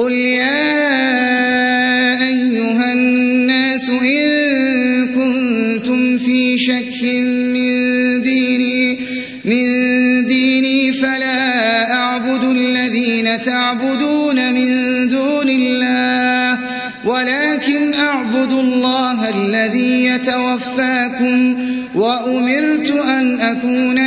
قل يا أيها الناس إن كنتم في شك من ديني, من ديني فلا أعبد الذين تعبدون من دون الله ولكن أعبد الله الذي يتوفاكم وأمرت أن أكون